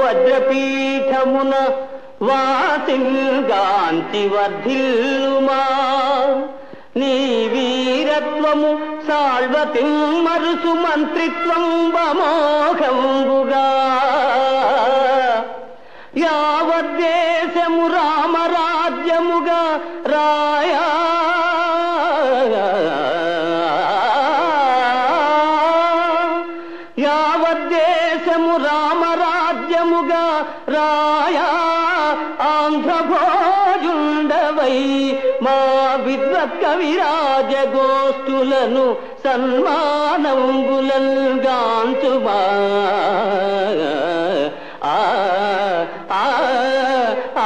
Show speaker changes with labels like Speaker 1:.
Speaker 1: వజ్రపీఠమున వాసింగాంతి వర్ధిల్లుమా నీ వీరత్వము సాల్వతి మరుసు మంత్రిత్వం బమోఘంబుగా యావద్దేశము రామరాజ్యముగా రాయా యావద్దేశము రామరాజ్యముగా రాయా. ఆంధ్రభోజుండవై మా విద్వత్ కవిరాజగోస్తులను సన్మానంబులల్గాంచుమా ఆ ఆ ఆ.